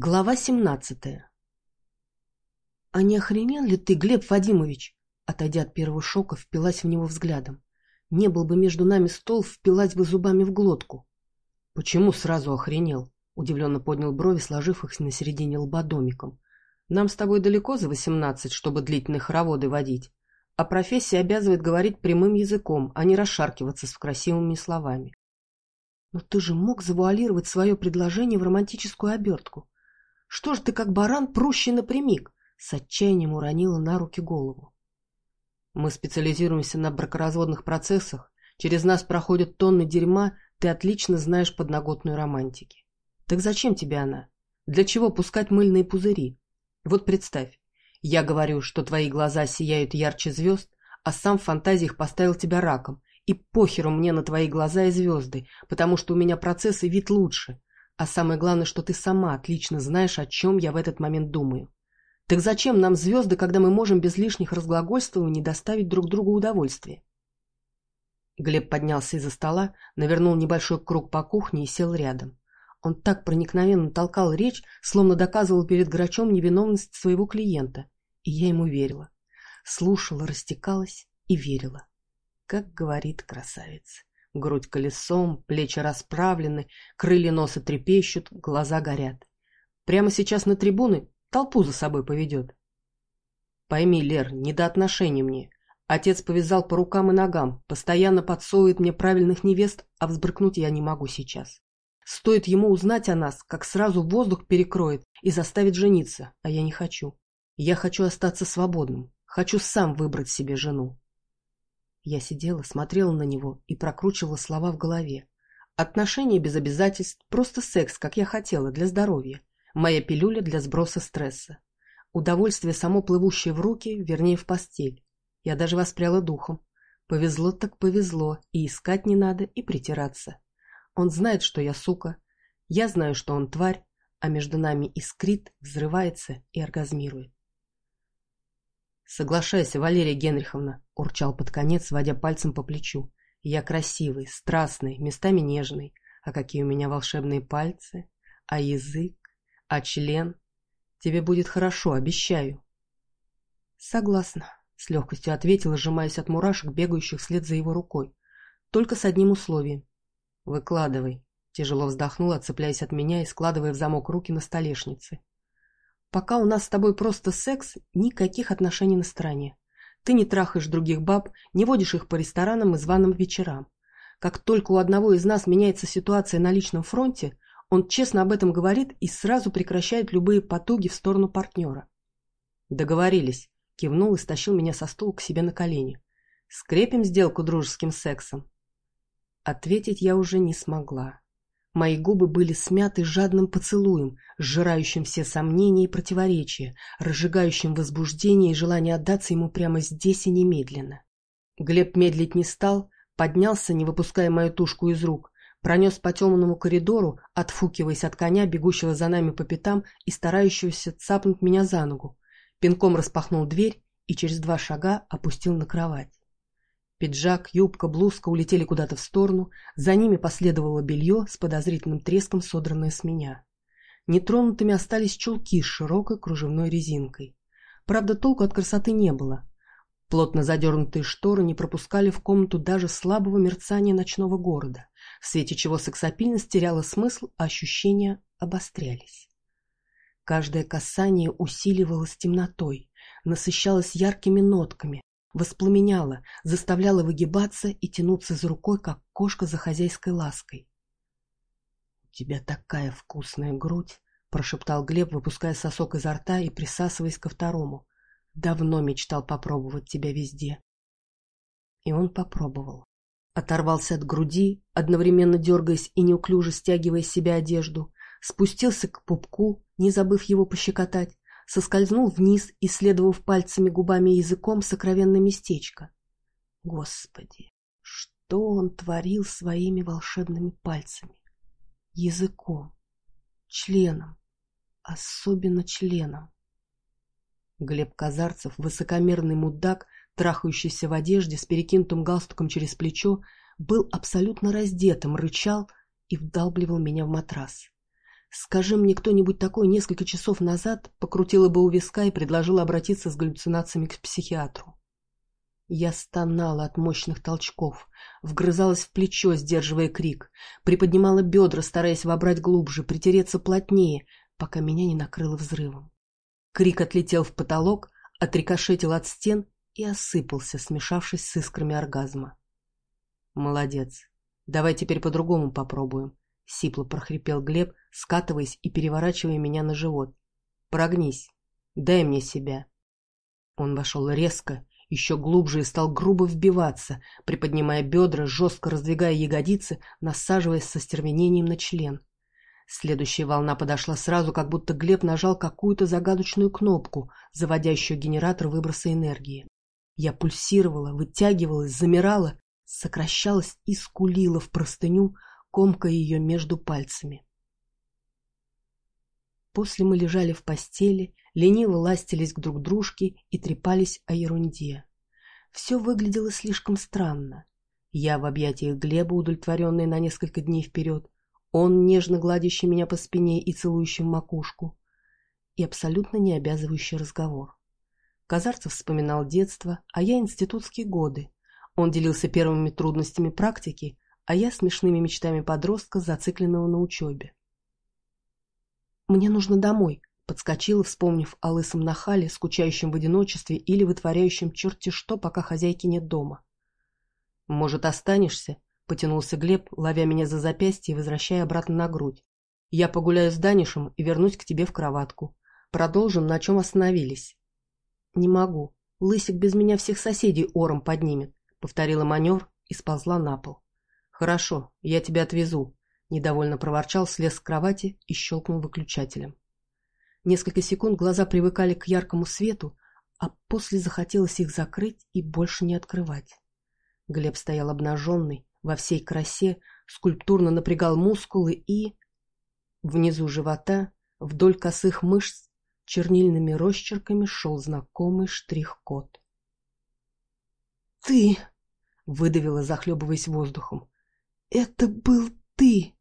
Глава семнадцатая «А не охренел ли ты, Глеб Вадимович?» Отойдя от первого шока, впилась в него взглядом. Не был бы между нами стол, впилась бы зубами в глотку. «Почему сразу охренел?» Удивленно поднял брови, сложив их на середине лба домиком. «Нам с тобой далеко за восемнадцать, чтобы длительные хороводы водить, а профессия обязывает говорить прямым языком, а не расшаркиваться с красивыми словами». «Но ты же мог завуалировать свое предложение в романтическую обертку. Что ж ты, как баран, прущий напрямик? С отчаянием уронила на руки голову. Мы специализируемся на бракоразводных процессах. Через нас проходят тонны дерьма, ты отлично знаешь подноготную романтики. Так зачем тебе она? Для чего пускать мыльные пузыри? Вот представь, я говорю, что твои глаза сияют ярче звезд, а сам в фантазиях поставил тебя раком. И похеру мне на твои глаза и звезды, потому что у меня процесс и вид лучше. А самое главное, что ты сама отлично знаешь, о чем я в этот момент думаю. Так зачем нам звезды, когда мы можем без лишних разглагольствований доставить друг другу удовольствие? Глеб поднялся из-за стола, навернул небольшой круг по кухне и сел рядом. Он так проникновенно толкал речь, словно доказывал перед грачом невиновность своего клиента. И я ему верила. Слушала, растекалась и верила. Как говорит красавица. Грудь колесом, плечи расправлены, крылья носа трепещут, глаза горят. Прямо сейчас на трибуны толпу за собой поведет. Пойми, Лер, не до отношений мне. Отец повязал по рукам и ногам, постоянно подсовывает мне правильных невест, а взбрыкнуть я не могу сейчас. Стоит ему узнать о нас, как сразу воздух перекроет и заставит жениться, а я не хочу. Я хочу остаться свободным, хочу сам выбрать себе жену. Я сидела, смотрела на него и прокручивала слова в голове. Отношения без обязательств, просто секс, как я хотела, для здоровья. Моя пилюля для сброса стресса. Удовольствие само плывущее в руки, вернее в постель. Я даже воспряла духом. Повезло так повезло, и искать не надо, и притираться. Он знает, что я сука. Я знаю, что он тварь, а между нами искрит, взрывается и оргазмирует. «Соглашайся, Валерия Генриховна», — урчал под конец, водя пальцем по плечу. «Я красивый, страстный, местами нежный. А какие у меня волшебные пальцы! А язык! А член! Тебе будет хорошо, обещаю!» «Согласна», — с легкостью ответила, сжимаясь от мурашек, бегающих вслед за его рукой. «Только с одним условием». «Выкладывай», — тяжело вздохнула, цепляясь от меня и складывая в замок руки на столешнице. Пока у нас с тобой просто секс, никаких отношений на стороне. Ты не трахаешь других баб, не водишь их по ресторанам и званым вечерам. Как только у одного из нас меняется ситуация на личном фронте, он честно об этом говорит и сразу прекращает любые потуги в сторону партнера. Договорились. Кивнул и стащил меня со стула к себе на колени. Скрепим сделку дружеским сексом. Ответить я уже не смогла. Мои губы были смяты жадным поцелуем, сжирающим все сомнения и противоречия, разжигающим возбуждение и желание отдаться ему прямо здесь и немедленно. Глеб медлить не стал, поднялся, не выпуская мою тушку из рук, пронес по темному коридору, отфукиваясь от коня, бегущего за нами по пятам и старающегося цапнуть меня за ногу, пинком распахнул дверь и через два шага опустил на кровать. Пиджак, юбка, блузка улетели куда-то в сторону, за ними последовало белье с подозрительным треском, содранное с меня. Нетронутыми остались чулки с широкой кружевной резинкой. Правда, толку от красоты не было. Плотно задернутые шторы не пропускали в комнату даже слабого мерцания ночного города, в свете чего сексапильность теряла смысл, а ощущения обострялись. Каждое касание усиливалось темнотой, насыщалось яркими нотками, воспламеняла, заставляла выгибаться и тянуться за рукой, как кошка за хозяйской лаской. — У тебя такая вкусная грудь! — прошептал Глеб, выпуская сосок изо рта и присасываясь ко второму. — Давно мечтал попробовать тебя везде. И он попробовал. Оторвался от груди, одновременно дергаясь и неуклюже стягивая с себя одежду, спустился к пупку, не забыв его пощекотать, соскользнул вниз, исследовав пальцами, губами и языком сокровенное местечко. Господи, что он творил своими волшебными пальцами, языком, членом, особенно членом. Глеб Казарцев, высокомерный мудак, трахающийся в одежде с перекинутым галстуком через плечо, был абсолютно раздетым, рычал и вдалбливал меня в матрас. Скажи мне кто-нибудь такое несколько часов назад, покрутила бы у виска и предложила обратиться с галлюцинациями к психиатру. Я стонала от мощных толчков, вгрызалась в плечо, сдерживая крик, приподнимала бедра, стараясь вобрать глубже, притереться плотнее, пока меня не накрыло взрывом. Крик отлетел в потолок, отрикошетил от стен и осыпался, смешавшись с искрами оргазма. «Молодец. Давай теперь по-другому попробуем», — сипло прохрипел Глеб, скатываясь и переворачивая меня на живот. «Прогнись. Дай мне себя». Он вошел резко, еще глубже и стал грубо вбиваться, приподнимая бедра, жестко раздвигая ягодицы, насаживаясь со стервенением на член. Следующая волна подошла сразу, как будто Глеб нажал какую-то загадочную кнопку, заводящую генератор выброса энергии. Я пульсировала, вытягивалась, замирала, сокращалась и скулила в простыню, комкая ее между пальцами. После мы лежали в постели, лениво ластились к друг дружке и трепались о ерунде. Все выглядело слишком странно. Я в объятиях Глеба, удовлетворенный на несколько дней вперед, он, нежно гладящий меня по спине и целующий макушку, и абсолютно не обязывающий разговор. Казарцев вспоминал детство, а я институтские годы. Он делился первыми трудностями практики, а я смешными мечтами подростка, зацикленного на учебе. «Мне нужно домой», — подскочила, вспомнив о лысом нахале, скучающем в одиночестве или вытворяющем черти что, пока хозяйки нет дома. «Может, останешься?» — потянулся Глеб, ловя меня за запястье и возвращая обратно на грудь. «Я погуляю с Данишем и вернусь к тебе в кроватку. Продолжим, на чем остановились». «Не могу. Лысик без меня всех соседей ором поднимет», — повторила маневр и сползла на пол. «Хорошо, я тебя отвезу», Недовольно проворчал, слез с кровати и щелкнул выключателем. Несколько секунд глаза привыкали к яркому свету, а после захотелось их закрыть и больше не открывать. Глеб стоял обнаженный, во всей красе, скульптурно напрягал мускулы и... Внизу живота, вдоль косых мышц, чернильными росчерками шел знакомый штрих-код. «Ты!» — выдавила, захлебываясь воздухом. «Это был ты!»